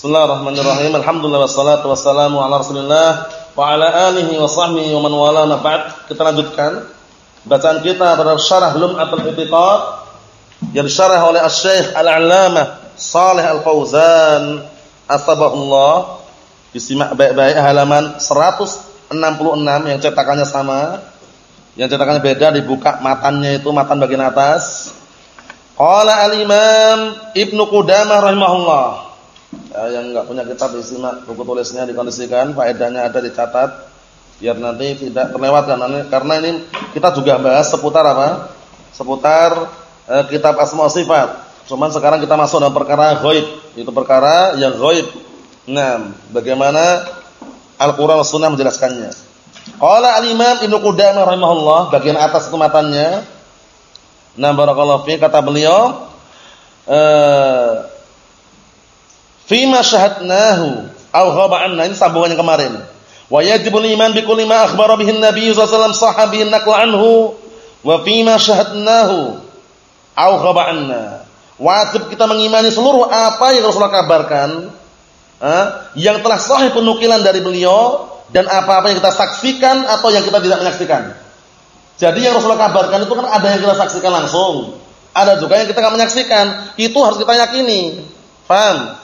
Bismillahirrahmanirrahim. Alhamdulillah wassalatu wassalamu ala Rasulillah wa ala alihi wa sahbihi wa man wala ba'd. Kita lanjutkan bacaan kita terhadap syarah Lum'atul I'tiqad yang disyarah oleh Asy-Syaikh Al-'Allamah Shalih Al-Fauzan asbahullah. Disimak baik-baik halaman 166 yang cetakannya sama. Yang cetakannya beda dibuka matannya itu matan bagian atas. Qala al-Imam Ibnu Qudamah rahimahullah Ya, yang enggak punya kitab disimak buku tulisnya dikondisikan, faedahnya ada dicatat biar nanti tidak terlewatkan karena ini kita juga bahas seputar apa? Seputar eh, kitab asma sifat. Cuman sekarang kita masuk dalam perkara ghaib, itu perkara yang ghaib. Nah, bagaimana Al-Qur'an Sunnah menjelaskannya. Qala al-Imam Ibnu Qudamah rahimahullah, bagian atas itu matanya. Nah, barakallahu fi kata beliau eh Fima syahadnahu au ghaba anna ini sambungan yang kemarin. Wa yajibul iman bi kulli ma akhbara bihi an-nabiy sallallahu alaihi wasallam sahabihin naqla anhu wa fima syahadnahu au ghaba anna. Wajib kita mengimani seluruh apa yang Rasulullah kabarkan eh, yang telah sahih penukilan dari beliau dan apa-apa yang kita saksikan atau yang kita tidak menyaksikan. Jadi yang Rasulullah kabarkan itu kan ada yang kita saksikan langsung, ada juga yang kita tidak menyaksikan. Itu harus kita yakini. Paham?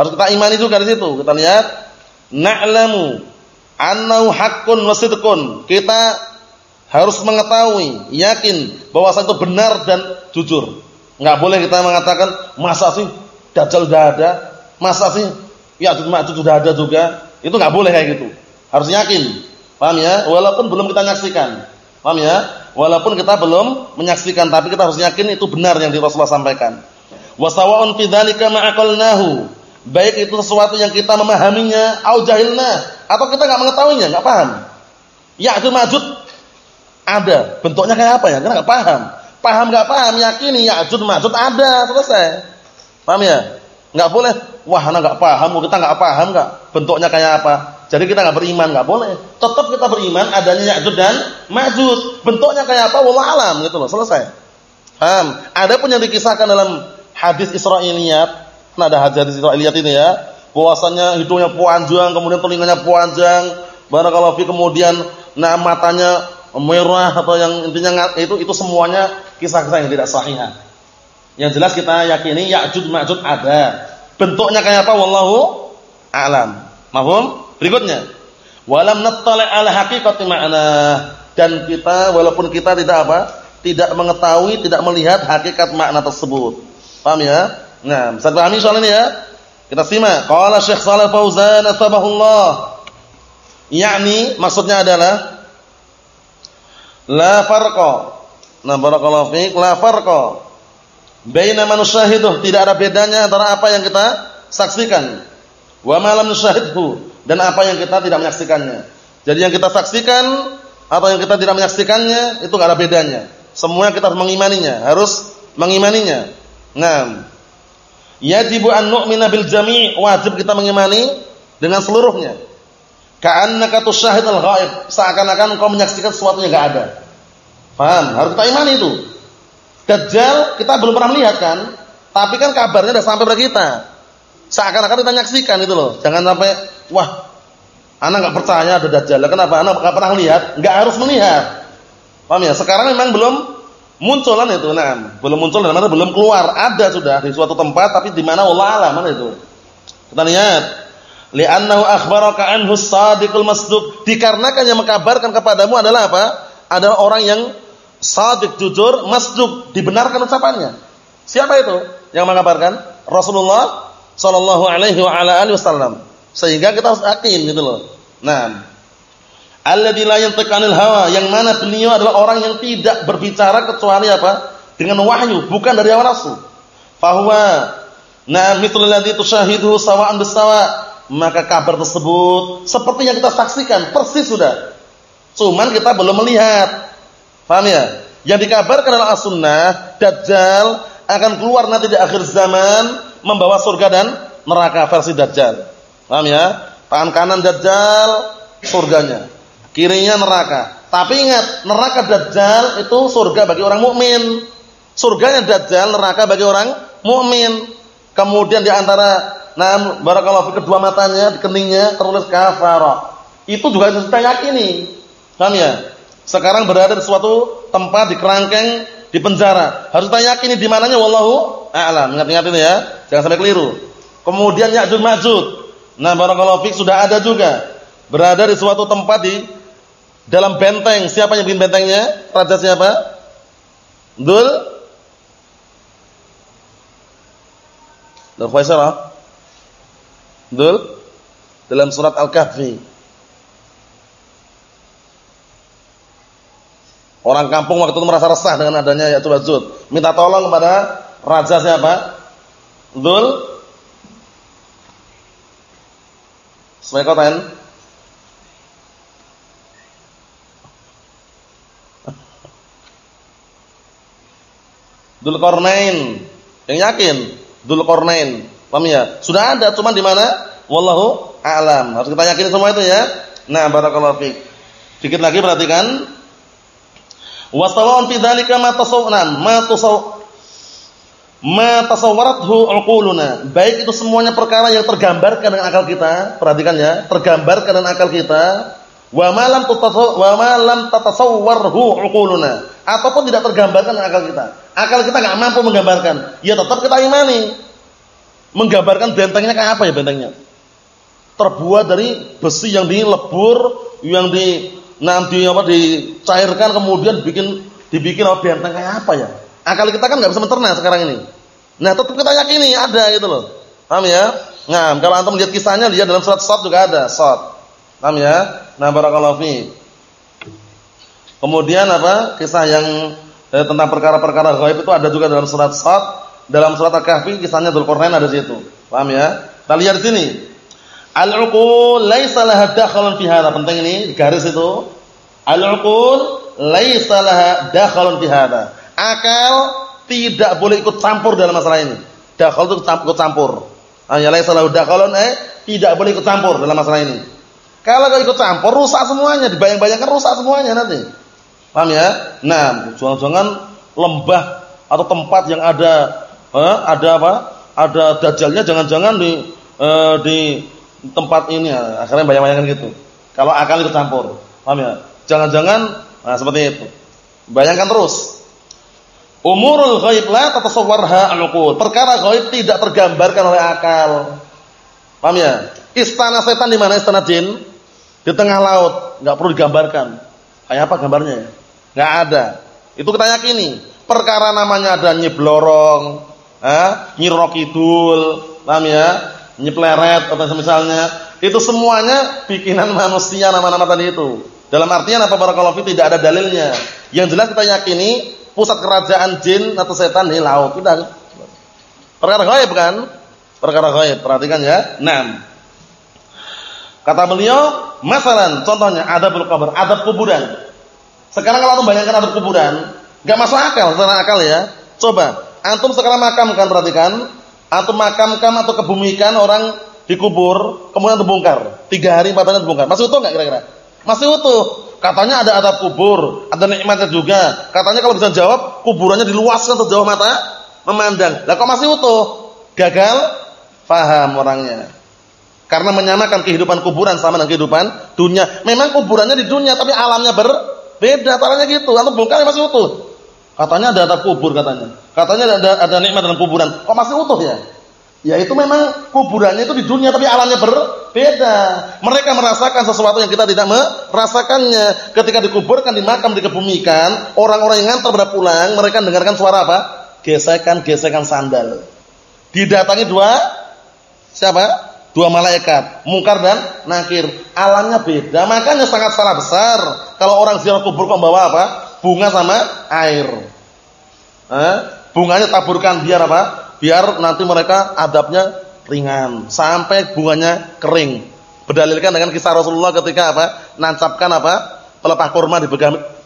Harus kita imani juga di situ. Kita lihat na'lamu annahu haqqun wa sidqun. Kita harus mengetahui, yakin bahwa itu benar dan jujur. Enggak boleh kita mengatakan masa sih dajjal sudah ada, masa sih ya itu sudah ada juga. Itu enggak boleh kayak gitu. Harus yakin. Paham ya? Walaupun belum kita nyaksikan. Paham ya? Walaupun kita belum menyaksikan tapi kita harus yakin itu benar yang di Rasulullah sampaikan. Wasawa'un fi dzalika ma'aqalnahu Baik itu sesuatu yang kita memahaminya au jahilna atau kita enggak mengetahuinya, enggak paham. Ya'jud Ma'jud ada, bentuknya kayak apa ya? Kita enggak paham. Paham enggak paham, yakini Ya'jud Ma'jud ada, selesai. Paham ya? Enggak boleh, wah anak enggak paham, kita enggak paham enggak bentuknya kayak apa. Jadi kita enggak beriman, enggak boleh. Tetap kita beriman adanya Ya'jud dan Ma'jud. Bentuknya kayak apa wallah alam gitu loh, selesai. Paham? Ada pun yang dikisahkan dalam hadis Israiliyat Nah, ada hadis lihat ini ya. Puasanya hidungnya panjang, kemudian telinganya panjang, barakallahu fi kemudian nah matanya merah atau yang intinya itu itu semuanya kisah-kisah yang tidak sahih. Yang jelas kita yakini Ya'jud Ma'jud ada. Bentuknya kayak apa wallahu a'lam. Mahum? Berikutnya. Walam nattali' ala haqiqati ma'na dan kita walaupun kita tidak apa? Tidak mengetahui, tidak melihat hakikat makna tersebut. Paham ya? Nah, bisa pahami soal ini ya? Kita simak. Qala Syekh Shalal Fauzan atsabahullah. Yakni maksudnya adalah la farqa. Nah, barakallahu fiik, la farqa baina man nusyahiduh, tidak ada bedanya antara apa yang kita saksikan wa ma lam dan apa yang kita tidak menyaksikannya. Jadi yang kita saksikan atau yang kita tidak menyaksikannya itu enggak ada bedanya. Semua kita harus mengimaninya, harus mengimaninya. Nah, Yajibu an nu'mina bil jami' wajib kita mengimani dengan seluruhnya. Ka'annaka tusyahid al-ghaib, seakan-akan engkau menyaksikan sesuatu yang enggak ada. Paham? Harus kita imani itu. Dajjal kita belum pernah melihat kan? Tapi kan kabarnya sudah sampai pada kita. Seakan-akan kita menyaksikan itu loh. Jangan sampai wah, anak enggak percaya ada dajjal. Kenapa? Anak enggak pernah lihat, enggak harus melihat. Paham ya? Sekarang memang belum Munculan itu, nah, belum muncul dan mana belum keluar. Ada sudah di suatu tempat tapi di mana Allah alam mana itu. Kita lihat. Li'annahu akhbaraka anhu sadiqul masduq. Dikarenakan yang mengkabarkan kepadamu adalah apa? Adalah orang yang sadiq jujur, masduq, dibenarkan ucapannya. Siapa itu yang mengabarkan? Rasulullah sallallahu alaihi wa ala alihi wasallam. Sehingga kita harus yakin gitu loh. Nah, Alladzi la yantiqu hawa, yang mana beliau adalah orang yang tidak berbicara kecuali apa? Dengan wahyu, bukan dari hawa nafsu. Fahuwa na mithlul ladzi tushahidu sawa'an bisawa. Maka kabar tersebut seperti yang kita saksikan persis sudah. Cuman kita belum melihat. Paham ya? Yang dikabarkan adalah as-sunnah, Dajjal akan keluar nanti di akhir zaman membawa surga dan neraka versi Dajjal. Paham ya? Tangan kanan Dajjal surganya kirinya neraka. Tapi ingat, neraka Dajjal itu surga bagi orang mukmin. Surganya Dajjal, neraka bagi orang mukmin. Kemudian di antara nah barakallahu fi kedua matanya, di keningnya tertulis kafara. Itu juga harus kita yakini. Paham ya? Sekarang berada di suatu tempat di kerangkeng di penjara. Harus kita yakini di mananya wallahu a'lam. Ingat-ingat ini ya. Jangan sampai keliru. Kemudian Ya'juj Ma'juj. Nah, barakallahu fik sudah ada juga. Berada di suatu tempat di dalam benteng. Siapa yang bikin bentengnya? Raja siapa? Dul Dul Khaisarah. Dul dalam surat Al-Kahfi. Orang kampung waktu itu merasa resah dengan adanya Ya'juj Ma'juj. Minta tolong kepada raja siapa? Dul Smaikoten Dzulqarnain. Yang yakin Dzulqarnain. Paham ya? Sudah ada, cuman di mana? Wallahu a'lam. Harus kita yakin semua itu ya. Nah, barakallahu fiik. Dikit lagi perhatikan. Wasawa'un fi dzalika ma tasawwana, ma tasaw ma tasawwarathu uquluna. Baik itu semuanya perkara yang tergambarkan dengan akal kita, perhatikan ya, tergambarkan dengan akal kita. Wa ma lam tatasawwarhu uquluna. Ataupun tidak tergambarkan dengan akal kita akal kita nggak mampu menggambarkan, ya tetap kita imani. Menggambarkan bentengnya kayak apa ya bentengnya? Terbuat dari besi yang dilebur, yang di nanti apa dicairkan kemudian bikin dibikin apa benteng kayak apa ya? Akal kita kan nggak bisa mencerna sekarang ini. Nah, tetap kita yakini ada gitu loh. Paham ya? Nah, kalau antum lihat kisahnya lihat dalam surat Sad juga ada, Sad. Paham ya? Nah, barakallahu fi. Kemudian apa? Kisah yang eh, tentang perkara-perkara gaib itu ada juga dalam surat Sad, dalam surat Al-Kahfi kisahnya Dzulqarnain ada di situ. Paham ya? Kita lihat di sini. Al-uqul laisa laha dakhalun fi hadha. Penting ini garis itu. Al-uqul laisa laha dakhalun fi hadha. Akal tidak boleh ikut campur dalam masalah ini. Dakhal itu ikut campur. Hanya laisa lahu dakhalun eh tidak boleh ikut campur dalam masalah ini. Kalau ikut campur rusak semuanya, dibayang-bayangkan rusak semuanya nanti. Paham ya? Nah, jangan-jangan lembah atau tempat yang ada eh, ada apa? Ada dajalnya jangan-jangan di eh, di tempat ini ya. Akhirnya bayang-bayangkan gitu. Kalau akal itu campur. Paham ya? Jangan-jangan nah seperti itu. Bayangkan terus. Umurul ghaib la tatasawwarha al-uqul. Perkara ghaib tidak tergambarkan oleh akal. Paham ya? Istana setan di mana istana jin? Di tengah laut, enggak perlu digambarkan. Kayak apa gambarnya ya? Enggak ada. Itu kita yakini. Perkara namanya ada nyeblorong, eh, nyirokidul, paham ya? Nyepleret atau misalnya, itu semuanya bikinan manusia nama-nama tadi itu. Dalam artian apa barakallahu tidak ada dalilnya. Yang jelas kita yakini pusat kerajaan jin atau setan di laut. Kita perkara gaib kan? Perkara gaib. Perhatikan ya. Nah, Kata beliau, masalan, contohnya ada kubur, ada kuburan. Sekarang kalau antum bayangkan ada kuburan, nggak masuk akal, secara akal ya. Coba, antum sekarang makamkan perhatikan, antum makamkan atau kebumikan orang dikubur, kemudian terbongkar. Tiga hari empat hari terbongkar. Masih utuh nggak kira-kira? Masih utuh. Katanya ada adab kubur, ada nikmatnya juga. Katanya kalau bisa jawab, kuburannya diluaskan sejauh mata memandang. Lah kok masih utuh? Gagal? Faham orangnya. Karena menyamakan kehidupan kuburan sama dengan kehidupan dunia. Memang kuburannya di dunia, tapi alamnya ber Beda caranya gitu. Antum bongkar masih utuh. Katanya ada atap kubur katanya. Katanya ada ada nikmat dalam kuburan. Kok masih utuh ya? Ya itu memang kuburannya itu di dunia tapi alamnya berbeda. Mereka merasakan sesuatu yang kita tidak merasakannya. Ketika dikuburkan di makam dikebumikan, orang-orang yang ngantar pada pulang, mereka dengarkan suara apa? Gesekan-gesekan sandal. Didatangi dua siapa? Dua malaikat, mungkar dan nakir. Alamnya beda, makanya sangat salah besar. Kalau orang ziarah kubur kok bawa apa? Bunga sama air. Eh? Bunganya taburkan biar apa? Biar nanti mereka adabnya ringan. Sampai bunganya kering. Berdalilkan dengan kisah Rasulullah ketika apa? Nancapkan apa? Pelepah kurma di,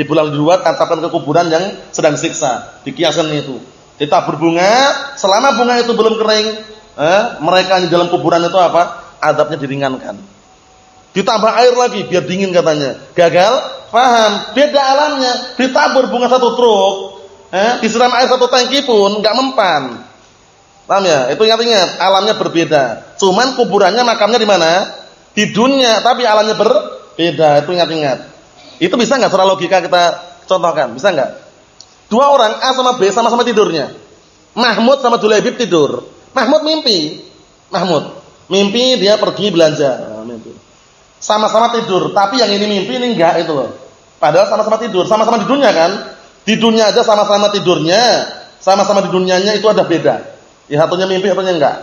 di bulan dua, tancapkan ke kuburan yang sedang siksa. Dikiaskan itu. Ditabur bunga, selama bunga itu belum kering, eh, mereka di dalam kuburan itu apa? Adabnya diringankan. Ditambah air lagi biar dingin katanya. Gagal? Paham? Beda alamnya. Ditabur bunga satu truk, eh, disiram air satu tangki pun nggak mempan. Paham ya? Itu ingat-ingat, alamnya berbeda. Cuman kuburannya makamnya di mana? Di dunia, tapi alamnya berbeda. Itu ingat-ingat. Itu bisa nggak secara logika kita contohkan? Bisa nggak? Dua orang A sama B sama-sama tidurnya. Mahmud sama Dulaibib tidur. Mahmud mimpi. Mahmud mimpi dia pergi belanja. Nah, sama-sama tidur, tapi yang ini mimpi ini enggak itu loh. Padahal sama-sama tidur, sama-sama di dunia kan? Di dunia aja sama-sama tidurnya, sama-sama di dunianya itu ada beda. Ya satunya mimpi, satunya enggak.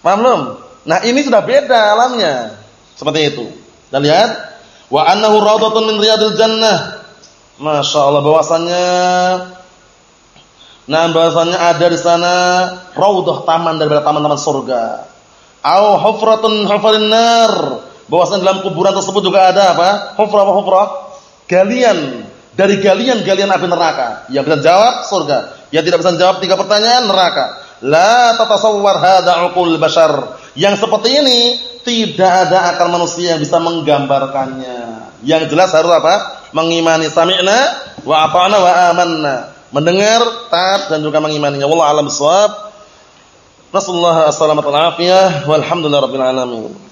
Paham belum? Nah, ini sudah beda alamnya. Seperti itu. Kita lihat, wa annahu rawdatun min riyadil jannah. Masya Allah bahwasannya Nah, bahwasannya ada di sana raudhah taman dari taman-taman surga. Au hufratun hufarin nar. Bahwasanya dalam kuburan tersebut juga ada apa? Hufrah apa hufrah? Galian dari galian-galian api neraka. Yang bisa jawab surga. Yang tidak bisa jawab tiga pertanyaan neraka. La tatasawwar hadza uqul bashar. Yang seperti ini tidak ada akal manusia yang bisa menggambarkannya. Yang jelas harus apa? Mengimani sami'na wa ata'na wa amanna. Mendengar, taat dan juga mengimaninya. Wallahu a'lam bissawab. Nasallahu alaihi wasallam walhamdulillahirabbil alamin.